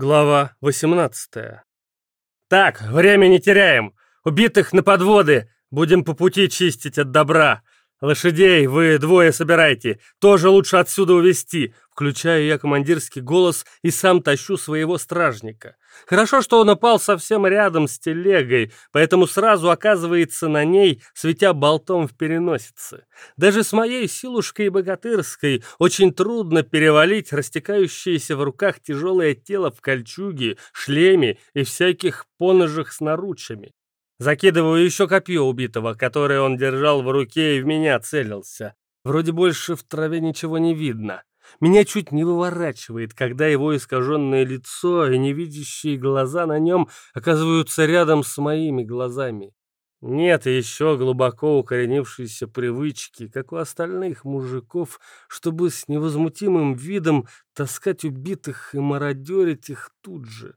Глава 18 «Так, время не теряем! Убитых на подводы! Будем по пути чистить от добра! Лошадей вы двое собирайте, тоже лучше отсюда увести. Включаю я командирский голос и сам тащу своего стражника. Хорошо, что он упал совсем рядом с телегой, поэтому сразу оказывается на ней, светя болтом в переносице. Даже с моей силушкой богатырской очень трудно перевалить растекающееся в руках тяжелое тело в кольчуге, шлеме и всяких поножах с наручами. Закидываю еще копье убитого, которое он держал в руке и в меня целился. Вроде больше в траве ничего не видно. Меня чуть не выворачивает, когда его искаженное лицо и невидящие глаза на нем оказываются рядом с моими глазами. Нет еще глубоко укоренившейся привычки, как у остальных мужиков, чтобы с невозмутимым видом таскать убитых и мародерить их тут же.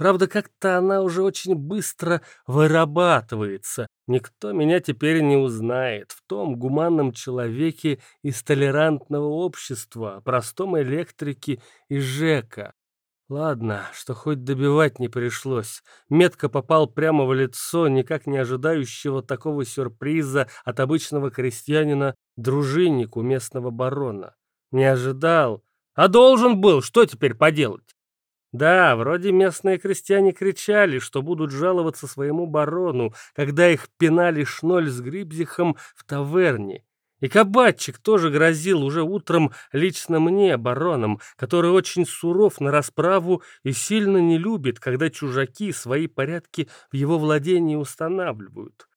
Правда, как-то она уже очень быстро вырабатывается. Никто меня теперь не узнает в том гуманном человеке из толерантного общества, простом электрике и Жека. Ладно, что хоть добивать не пришлось. Метко попал прямо в лицо, никак не ожидающего такого сюрприза от обычного крестьянина дружиннику местного барона. Не ожидал, а должен был, что теперь поделать? Да, вроде местные крестьяне кричали, что будут жаловаться своему барону, когда их пинали шноль с грибзихом в таверне. И кабачик тоже грозил уже утром лично мне, бароном, который очень суров на расправу и сильно не любит, когда чужаки свои порядки в его владении устанавливают.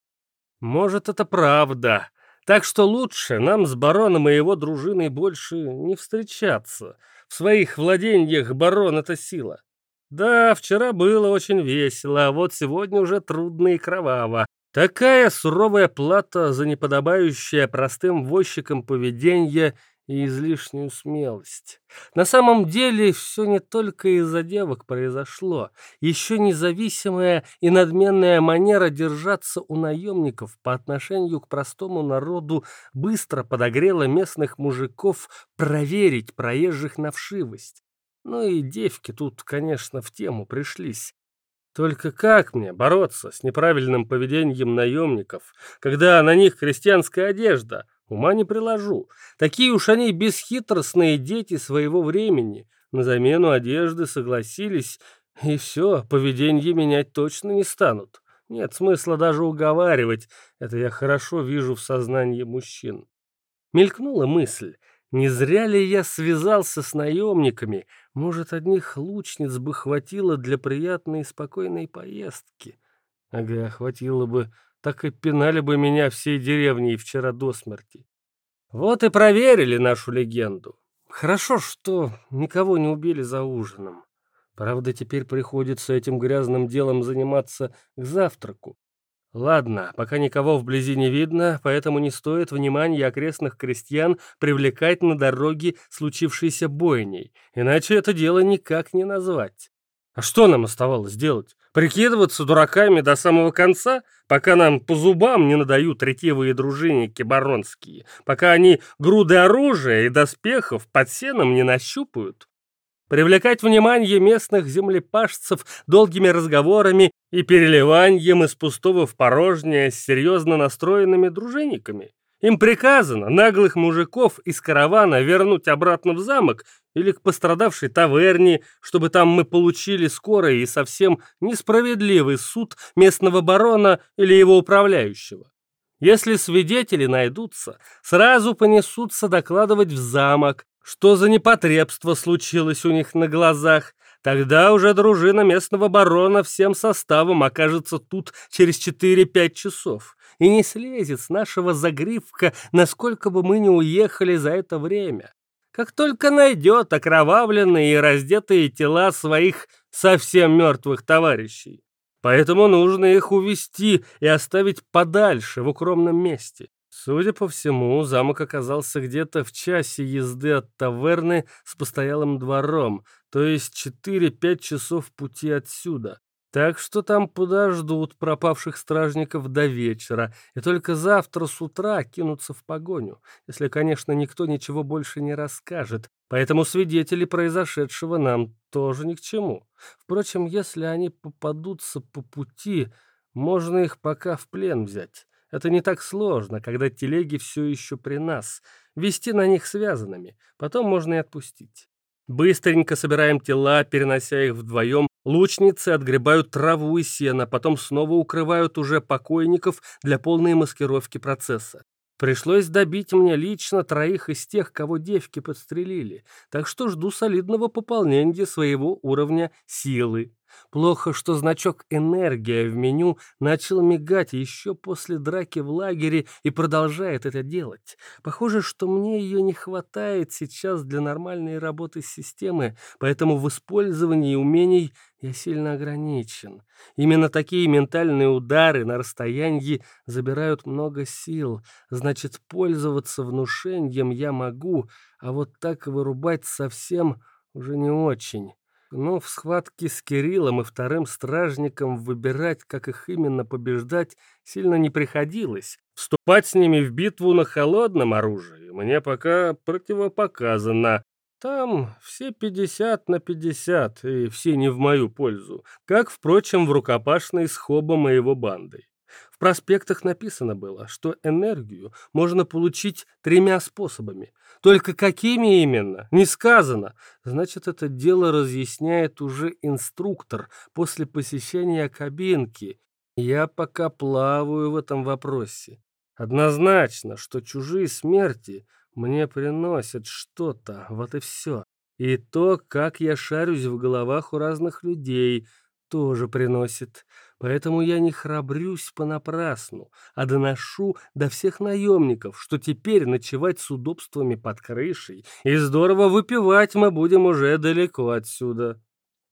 Может, это правда. Так что лучше нам с бароном и его дружиной больше не встречаться. В своих владениях барон — это сила. Да, вчера было очень весело, а вот сегодня уже трудно и кроваво. Такая суровая плата за неподобающее простым возчикам поведение и излишнюю смелость. На самом деле все не только из-за девок произошло. Еще независимая и надменная манера держаться у наемников по отношению к простому народу быстро подогрела местных мужиков проверить проезжих на вшивость. Ну и девки тут, конечно, в тему пришлись. Только как мне бороться с неправильным поведением наемников, когда на них крестьянская одежда, Ума не приложу. Такие уж они бесхитростные дети своего времени. На замену одежды согласились, и все, поведение менять точно не станут. Нет смысла даже уговаривать, это я хорошо вижу в сознании мужчин. Мелькнула мысль, не зря ли я связался с наемниками, может, одних лучниц бы хватило для приятной и спокойной поездки. Ага, хватило бы так и пинали бы меня всей деревней вчера до смерти. Вот и проверили нашу легенду. Хорошо, что никого не убили за ужином. Правда, теперь приходится этим грязным делом заниматься к завтраку. Ладно, пока никого вблизи не видно, поэтому не стоит внимания окрестных крестьян привлекать на дороге случившейся бойней, иначе это дело никак не назвать. А что нам оставалось делать? Прикидываться дураками до самого конца, пока нам по зубам не надают ретивые дружинники баронские, пока они груды оружия и доспехов под сеном не нащупают? Привлекать внимание местных землепашцев долгими разговорами и переливанием из пустого в порожнее с серьезно настроенными дружинниками? Им приказано наглых мужиков из каравана вернуть обратно в замок или к пострадавшей таверне, чтобы там мы получили скорый и совсем несправедливый суд местного барона или его управляющего. Если свидетели найдутся, сразу понесутся докладывать в замок, что за непотребство случилось у них на глазах. Тогда уже дружина местного барона всем составом окажется тут через 4-5 часов и не слезет с нашего загривка, насколько бы мы не уехали за это время. Как только найдет окровавленные и раздетые тела своих совсем мертвых товарищей. Поэтому нужно их увести и оставить подальше, в укромном месте. Судя по всему, замок оказался где-то в часе езды от таверны с постоялым двором, то есть 4-5 часов пути отсюда. Так что там подождут пропавших стражников до вечера, и только завтра с утра кинутся в погоню, если, конечно, никто ничего больше не расскажет. Поэтому свидетели произошедшего нам тоже ни к чему. Впрочем, если они попадутся по пути, можно их пока в плен взять. Это не так сложно, когда телеги все еще при нас. Вести на них связанными, потом можно и отпустить. Быстренько собираем тела, перенося их вдвоем. Лучницы отгребают траву и сено, потом снова укрывают уже покойников для полной маскировки процесса. Пришлось добить мне лично троих из тех, кого девки подстрелили, так что жду солидного пополнения своего уровня силы. Плохо, что значок «Энергия» в меню начал мигать еще после драки в лагере и продолжает это делать. Похоже, что мне ее не хватает сейчас для нормальной работы системы, поэтому в использовании умений я сильно ограничен. Именно такие ментальные удары на расстоянии забирают много сил. Значит, пользоваться внушением я могу, а вот так вырубать совсем уже не очень но в схватке с Кириллом и вторым стражником выбирать, как их именно побеждать, сильно не приходилось. Вступать с ними в битву на холодном оружии мне пока противопоказано. Там все 50 на 50, и все не в мою пользу, как, впрочем, в рукопашной с Хобом и его бандой. В проспектах написано было, что энергию можно получить тремя способами. Только какими именно, не сказано. Значит, это дело разъясняет уже инструктор после посещения кабинки. Я пока плаваю в этом вопросе. Однозначно, что чужие смерти мне приносят что-то, вот и все. И то, как я шарюсь в головах у разных людей, тоже приносит. Поэтому я не храбрюсь понапрасну, а доношу до всех наемников, что теперь ночевать с удобствами под крышей и здорово выпивать мы будем уже далеко отсюда.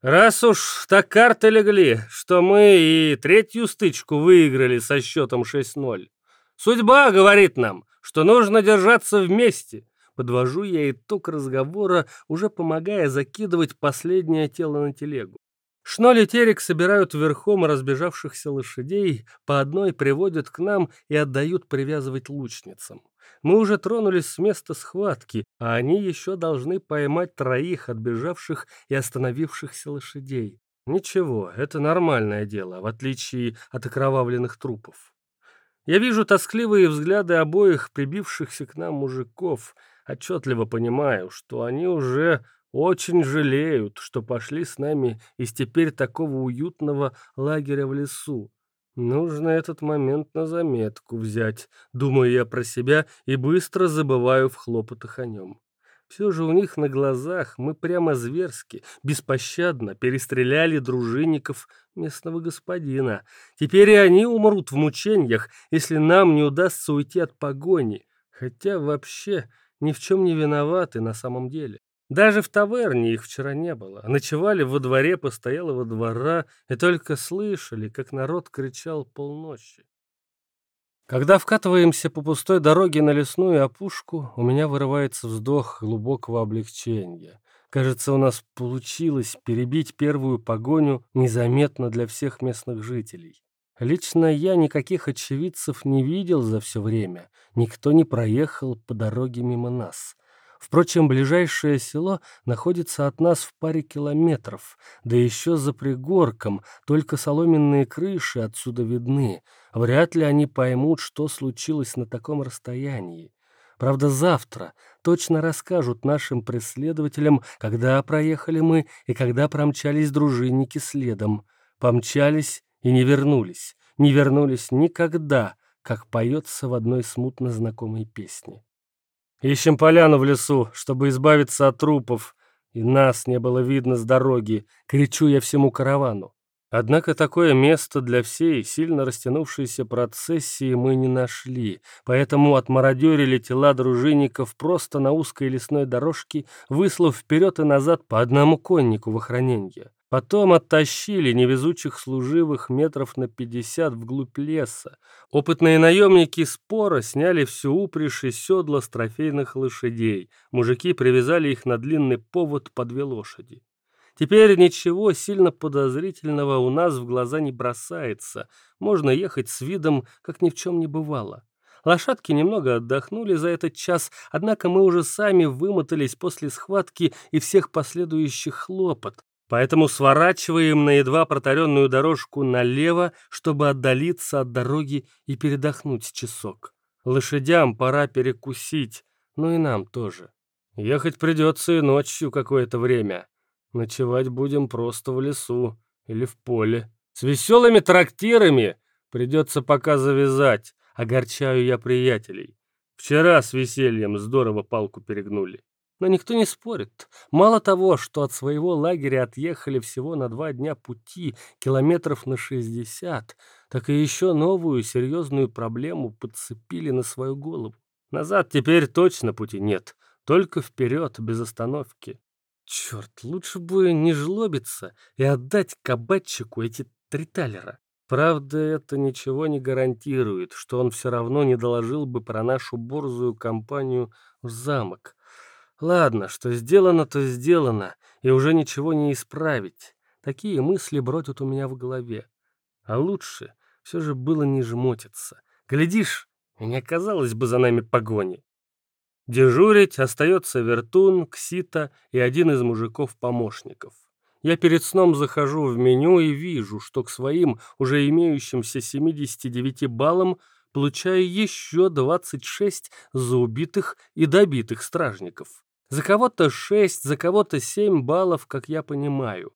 Раз уж так карты легли, что мы и третью стычку выиграли со счетом 6-0. Судьба говорит нам, что нужно держаться вместе. Подвожу я итог разговора, уже помогая закидывать последнее тело на телегу. Шноль и Терек собирают верхом разбежавшихся лошадей, по одной приводят к нам и отдают привязывать лучницам. Мы уже тронулись с места схватки, а они еще должны поймать троих отбежавших и остановившихся лошадей. Ничего, это нормальное дело, в отличие от окровавленных трупов. Я вижу тоскливые взгляды обоих прибившихся к нам мужиков, отчетливо понимаю, что они уже очень жалеют, что пошли с нами из теперь такого уютного лагеря в лесу. Нужно этот момент на заметку взять, думаю я про себя и быстро забываю в хлопотах о нем. Все же у них на глазах мы прямо зверски, беспощадно перестреляли дружинников местного господина. Теперь и они умрут в мучениях, если нам не удастся уйти от погони, хотя вообще ни в чем не виноваты на самом деле. Даже в таверне их вчера не было. Ночевали во дворе постоялого двора и только слышали, как народ кричал полночи. Когда вкатываемся по пустой дороге на лесную опушку, у меня вырывается вздох глубокого облегчения. Кажется, у нас получилось перебить первую погоню незаметно для всех местных жителей. Лично я никаких очевидцев не видел за все время. Никто не проехал по дороге мимо нас. Впрочем, ближайшее село находится от нас в паре километров, да еще за пригорком, только соломенные крыши отсюда видны. Вряд ли они поймут, что случилось на таком расстоянии. Правда, завтра точно расскажут нашим преследователям, когда проехали мы и когда промчались дружинники следом. Помчались и не вернулись. Не вернулись никогда, как поется в одной смутно знакомой песне. Ищем поляну в лесу, чтобы избавиться от трупов, и нас не было видно с дороги, кричу я всему каравану. Однако такое место для всей сильно растянувшейся процессии мы не нашли, поэтому отмародерили тела дружинников просто на узкой лесной дорожке, выслав вперед и назад по одному коннику в охраненье. Потом оттащили невезучих служивых метров на пятьдесят вглубь леса. Опытные наемники спора сняли всю упряжь и седла с трофейных лошадей. Мужики привязали их на длинный повод по две лошади. Теперь ничего сильно подозрительного у нас в глаза не бросается. Можно ехать с видом, как ни в чем не бывало. Лошадки немного отдохнули за этот час, однако мы уже сами вымотались после схватки и всех последующих хлопот. Поэтому сворачиваем на едва протаренную дорожку налево, чтобы отдалиться от дороги и передохнуть часок. Лошадям пора перекусить, но и нам тоже. Ехать придется и ночью какое-то время. Ночевать будем просто в лесу или в поле. С веселыми трактирами придется пока завязать. Огорчаю я приятелей. Вчера с весельем здорово палку перегнули. Но никто не спорит. Мало того, что от своего лагеря отъехали всего на два дня пути, километров на 60, так и еще новую серьезную проблему подцепили на свою голову. Назад теперь точно пути нет, только вперед, без остановки. Черт, лучше бы не жлобиться и отдать кабачику эти три талера. Правда, это ничего не гарантирует, что он все равно не доложил бы про нашу борзую компанию в замок. Ладно, что сделано, то сделано, и уже ничего не исправить. Такие мысли бродят у меня в голове. А лучше все же было не жмотиться. Глядишь, не оказалось бы за нами погони. Дежурить остается Вертун, Ксита и один из мужиков-помощников. Я перед сном захожу в меню и вижу, что к своим уже имеющимся 79 баллам получаю еще 26 за убитых и добитых стражников. За кого-то 6, за кого-то 7 баллов, как я понимаю.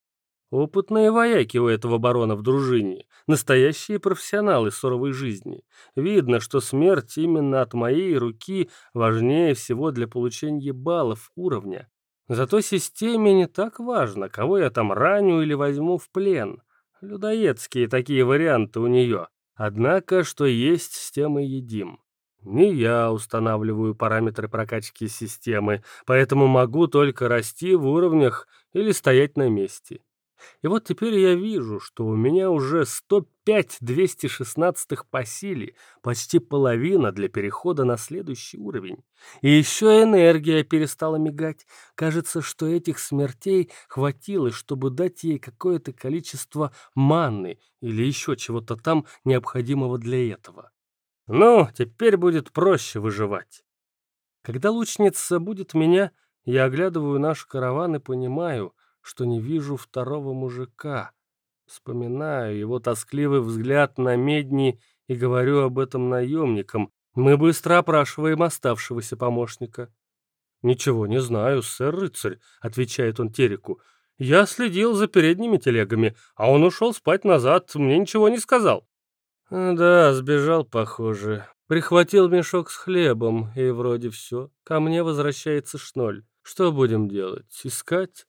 Опытные вояки у этого барона в дружине, настоящие профессионалы суровой жизни. Видно, что смерть именно от моей руки важнее всего для получения баллов уровня. Зато системе не так важно, кого я там раню или возьму в плен. Людоедские такие варианты у нее. Однако, что есть, с тем и едим. Не я устанавливаю параметры прокачки системы, поэтому могу только расти в уровнях или стоять на месте. И вот теперь я вижу, что у меня уже 105 216 по силе, почти половина для перехода на следующий уровень. И еще энергия перестала мигать. Кажется, что этих смертей хватило, чтобы дать ей какое-то количество манны или еще чего-то там необходимого для этого. Ну, теперь будет проще выживать. Когда лучница будет меня, я оглядываю наш караван и понимаю — что не вижу второго мужика. Вспоминаю его тоскливый взгляд на медни и говорю об этом наемникам. Мы быстро опрашиваем оставшегося помощника. «Ничего не знаю, сэр-рыцарь», — отвечает он Тереку. «Я следил за передними телегами, а он ушел спать назад, мне ничего не сказал». «Да, сбежал, похоже. Прихватил мешок с хлебом, и вроде все. Ко мне возвращается шноль. Что будем делать? Искать?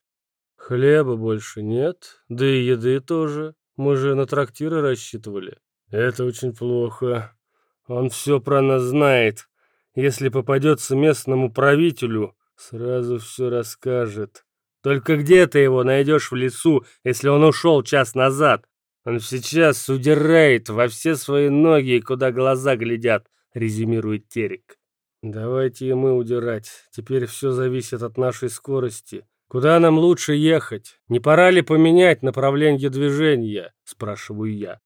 Хлеба больше нет, да и еды тоже. Мы же на трактиры рассчитывали. Это очень плохо. Он все про нас знает. Если попадется местному правителю, сразу все расскажет. Только где ты его найдешь в лесу, если он ушел час назад? Он сейчас удирает во все свои ноги, куда глаза глядят, резюмирует Терек. Давайте и мы удирать. Теперь все зависит от нашей скорости. «Куда нам лучше ехать? Не пора ли поменять направление движения?» – спрашиваю я.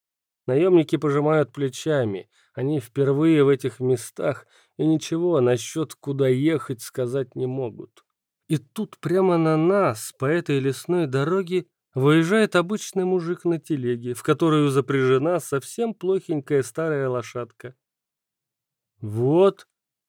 Наемники пожимают плечами. Они впервые в этих местах и ничего насчет куда ехать сказать не могут. И тут прямо на нас, по этой лесной дороге, выезжает обычный мужик на телеге, в которую запряжена совсем плохенькая старая лошадка. Вот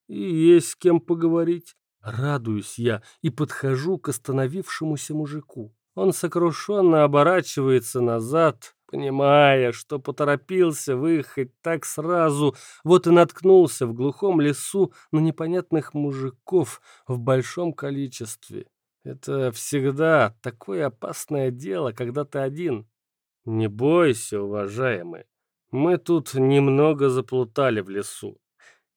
и есть с кем поговорить. Радуюсь я и подхожу к остановившемуся мужику. Он сокрушенно оборачивается назад, понимая, что поторопился выехать так сразу, вот и наткнулся в глухом лесу на непонятных мужиков в большом количестве. Это всегда такое опасное дело, когда ты один. Не бойся, уважаемый, мы тут немного заплутали в лесу.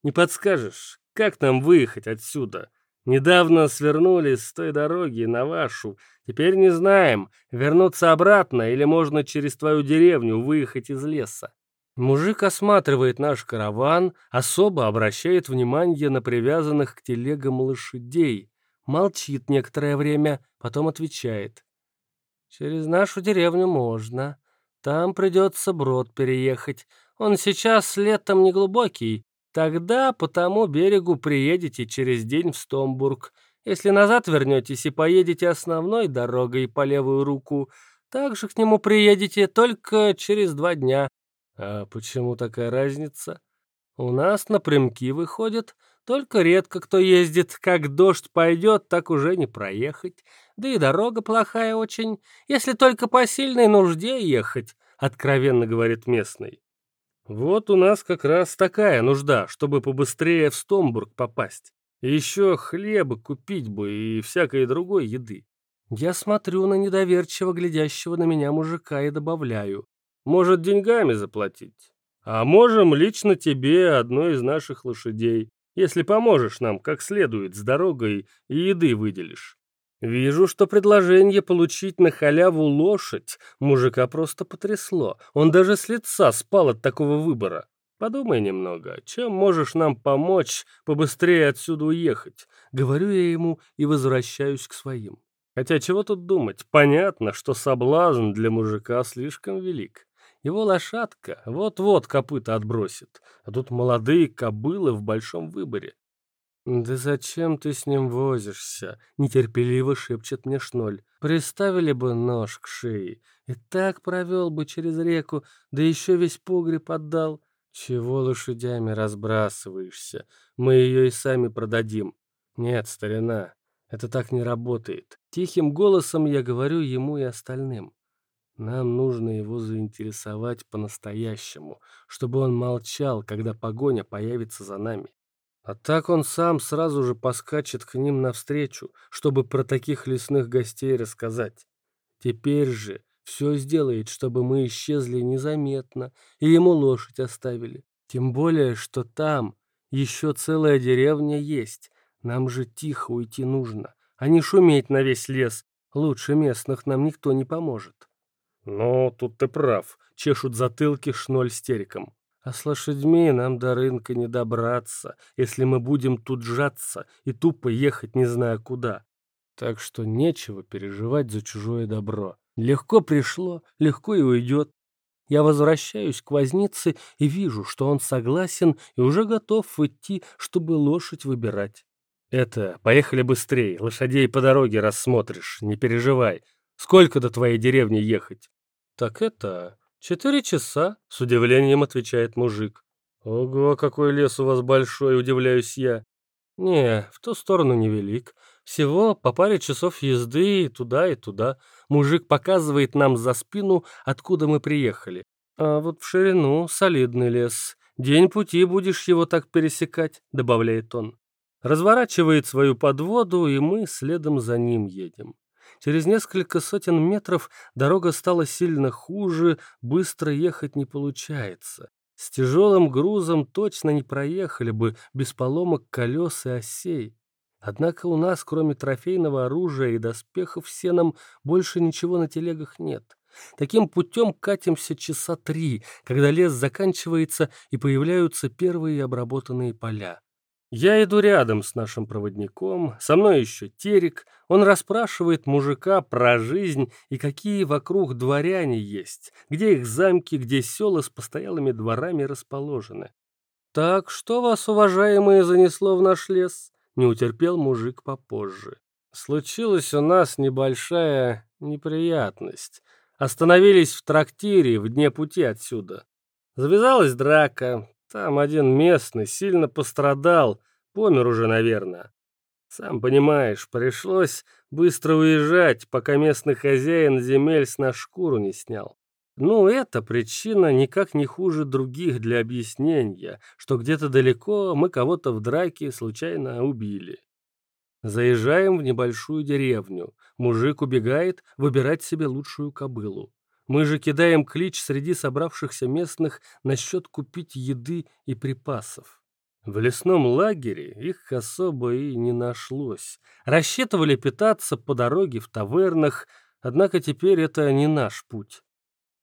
Не подскажешь, как нам выехать отсюда? Недавно свернули с той дороги на вашу. Теперь не знаем, вернуться обратно или можно через твою деревню выехать из леса. Мужик осматривает наш караван, особо обращает внимание на привязанных к телегам лошадей. Молчит некоторое время, потом отвечает. Через нашу деревню можно. Там придется брод переехать. Он сейчас летом неглубокий. Тогда по тому берегу приедете через день в Стомбург. Если назад вернетесь и поедете основной дорогой по левую руку, также к нему приедете только через два дня. А почему такая разница? У нас напрямки выходят, только редко кто ездит. Как дождь пойдет, так уже не проехать. Да и дорога плохая очень, если только по сильной нужде ехать, откровенно говорит местный. Вот у нас как раз такая нужда, чтобы побыстрее в Стомбург попасть. Еще хлеба купить бы и всякой другой еды. Я смотрю на недоверчиво глядящего на меня мужика и добавляю. Может, деньгами заплатить? А можем лично тебе одной из наших лошадей, если поможешь нам как следует с дорогой и еды выделишь. Вижу, что предложение получить на халяву лошадь мужика просто потрясло. Он даже с лица спал от такого выбора. Подумай немного, чем можешь нам помочь побыстрее отсюда уехать? Говорю я ему и возвращаюсь к своим. Хотя чего тут думать? Понятно, что соблазн для мужика слишком велик. Его лошадка вот-вот копыта отбросит, а тут молодые кобылы в большом выборе. «Да зачем ты с ним возишься?» — нетерпеливо шепчет мне Шноль. «Приставили бы нож к шее, и так провел бы через реку, да еще весь погреб отдал. Чего лошадями разбрасываешься? Мы ее и сами продадим». «Нет, старина, это так не работает. Тихим голосом я говорю ему и остальным. Нам нужно его заинтересовать по-настоящему, чтобы он молчал, когда погоня появится за нами. А так он сам сразу же поскачет к ним навстречу, чтобы про таких лесных гостей рассказать. Теперь же все сделает, чтобы мы исчезли незаметно и ему лошадь оставили. Тем более, что там еще целая деревня есть. Нам же тихо уйти нужно, а не шуметь на весь лес. Лучше местных нам никто не поможет. Ну, тут ты прав, чешут затылки шноль с. А с лошадьми нам до рынка не добраться, если мы будем тут сжаться и тупо ехать не зная куда. Так что нечего переживать за чужое добро. Легко пришло, легко и уйдет. Я возвращаюсь к вознице и вижу, что он согласен и уже готов идти, чтобы лошадь выбирать. Это, поехали быстрее, лошадей по дороге рассмотришь, не переживай. Сколько до твоей деревни ехать? Так это, «Четыре часа», — с удивлением отвечает мужик. «Ого, какой лес у вас большой», — удивляюсь я. «Не, в ту сторону невелик. Всего по паре часов езды и туда, и туда. Мужик показывает нам за спину, откуда мы приехали. А вот в ширину солидный лес. День пути будешь его так пересекать», — добавляет он. Разворачивает свою подводу, и мы следом за ним едем. Через несколько сотен метров дорога стала сильно хуже, быстро ехать не получается. С тяжелым грузом точно не проехали бы, без поломок колес и осей. Однако у нас, кроме трофейного оружия и доспехов сеном, больше ничего на телегах нет. Таким путем катимся часа три, когда лес заканчивается и появляются первые обработанные поля. Я иду рядом с нашим проводником, со мной еще Терек. Он расспрашивает мужика про жизнь и какие вокруг дворяне есть, где их замки, где села с постоялыми дворами расположены. «Так, что вас, уважаемые, занесло в наш лес?» — не утерпел мужик попозже. «Случилась у нас небольшая неприятность. Остановились в трактире в дне пути отсюда. Завязалась драка, там один местный сильно пострадал, помер уже, наверное. Сам понимаешь, пришлось быстро уезжать, пока местный хозяин земель с нас шкуру не снял. Ну, эта причина никак не хуже других для объяснения, что где-то далеко мы кого-то в драке случайно убили. Заезжаем в небольшую деревню. Мужик убегает выбирать себе лучшую кобылу. Мы же кидаем клич среди собравшихся местных насчет купить еды и припасов. В лесном лагере их особо и не нашлось. Рассчитывали питаться по дороге в тавернах, однако теперь это не наш путь.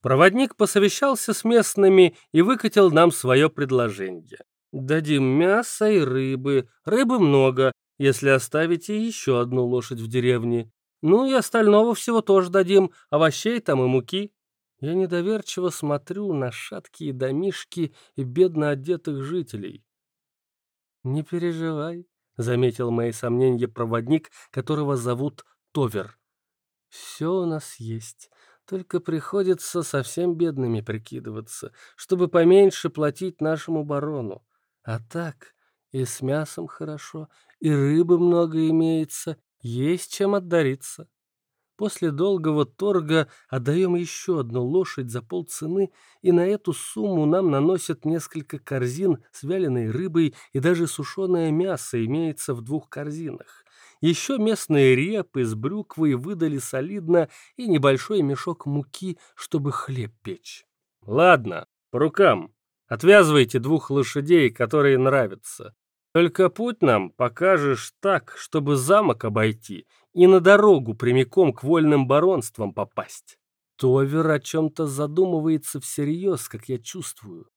Проводник посовещался с местными и выкатил нам свое предложение. «Дадим мясо и рыбы. Рыбы много, если оставите еще одну лошадь в деревне. Ну и остального всего тоже дадим, овощей там и муки. Я недоверчиво смотрю на шаткие домишки и бедно одетых жителей. «Не переживай», — заметил мои сомнения проводник, которого зовут Товер. «Все у нас есть, только приходится совсем бедными прикидываться, чтобы поменьше платить нашему барону. А так и с мясом хорошо, и рыбы много имеется, есть чем отдариться. После долгого торга отдаем еще одну лошадь за полцены, и на эту сумму нам наносят несколько корзин с вяленой рыбой, и даже сушеное мясо имеется в двух корзинах. Еще местные репы с брюквой выдали солидно и небольшой мешок муки, чтобы хлеб печь. Ладно, по рукам. Отвязывайте двух лошадей, которые нравятся. Только путь нам покажешь так, чтобы замок обойти и на дорогу прямиком к вольным баронствам попасть. Товер о чем-то задумывается всерьез, как я чувствую.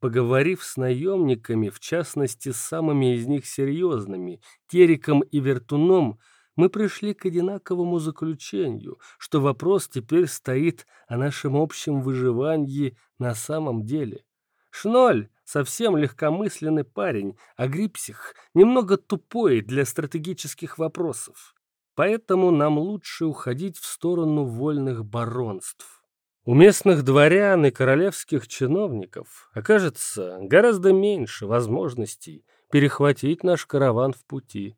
Поговорив с наемниками, в частности, с самыми из них серьезными, Териком и Вертуном, мы пришли к одинаковому заключению, что вопрос теперь стоит о нашем общем выживании на самом деле. Шноль совсем легкомысленный парень, а Грипсих немного тупой для стратегических вопросов. Поэтому нам лучше уходить в сторону вольных баронств. У местных дворян и королевских чиновников окажется гораздо меньше возможностей перехватить наш караван в пути.